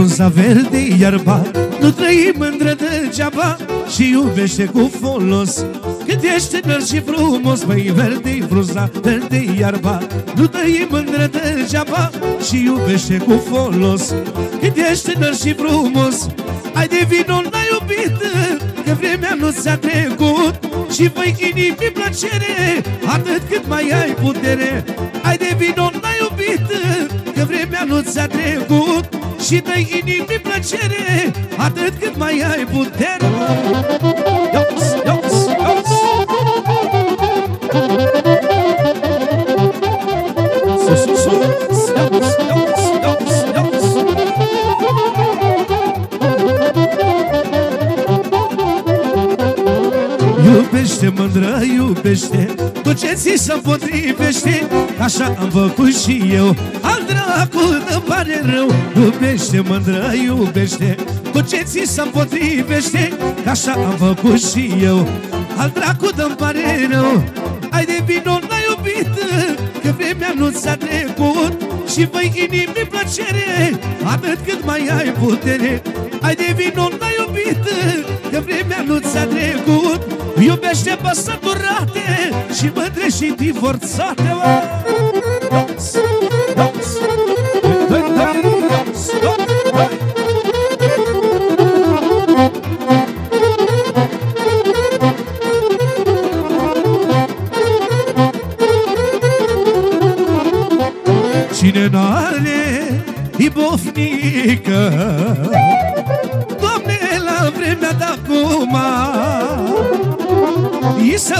frunza verde, iarba. Nu trăi mândră degeaba Și iubește cu folos. Cât ești tânăr și frumos Băi, verde-i fruza, verde iarba. Nu trăi mândră degeaba Și iubește cu folos. Cât ești tânăr și frumos Ai de vino, n-ai iubit Că vremea nu ți-a trecut. Și voi inimi plăcere Atât cât mai ai putere. Ai de vino, n-ai iubit Că vremea nu ți-a trecut Și dă inimi plăcere Atât cât mai ai putere Iubește, mândră, iubește. Tot ce ți se potrivește? Așa am făcut și eu. Al dracu îmi pare rău. Iubește, mândră, iubește. Tot ce ți se potrivește? Așa am făcut și eu. Al dracu îmi pare rău. Ai de vino, n-ai iubit Că vremea nu ți-a trecut. Și voi inimi plăcere Atât cât mai ai putere. Ai de vino, n-ai iubit Că vremea nu ți-a trecut Iubește păsăturate Și mândre și divorțate mă. Dans, dans, dai, dai, dans, dai, dai. Cine n-are ibofnică Doamne,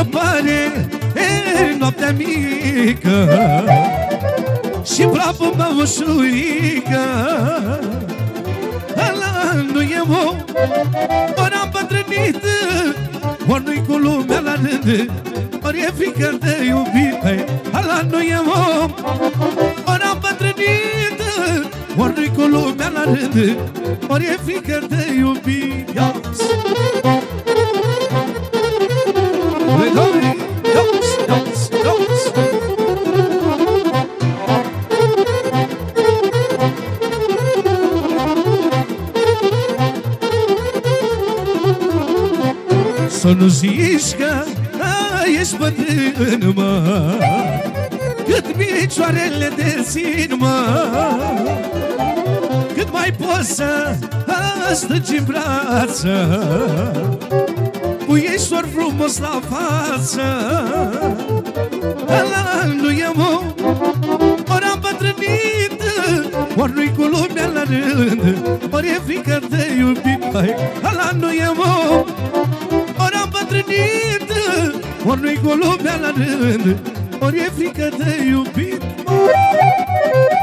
pare e, noaptea mică Și bravo mă ușurică Ăla nu e om Ori am bătrânit Ori nu-i cu lumea la rând Ori e frică de iubit Ăla nu e om Ori am bătrânit Ori nu-i cu lumea la rând Ori e frică de iubit Să nu zici că a, ești bătrân, mă. Cât picioarele de țin, mă. Cât mai poți să a, stângi în brață. Puieșor frumos la față. Ăla nu e om Ori am bătrânit Ori nu-i cu lumea la rând Ori e frică de iubit Hai, Ăla nu e om Ori am bătrânit Ori nu-i cu lumea la rând Ori e frică de iubit Măi.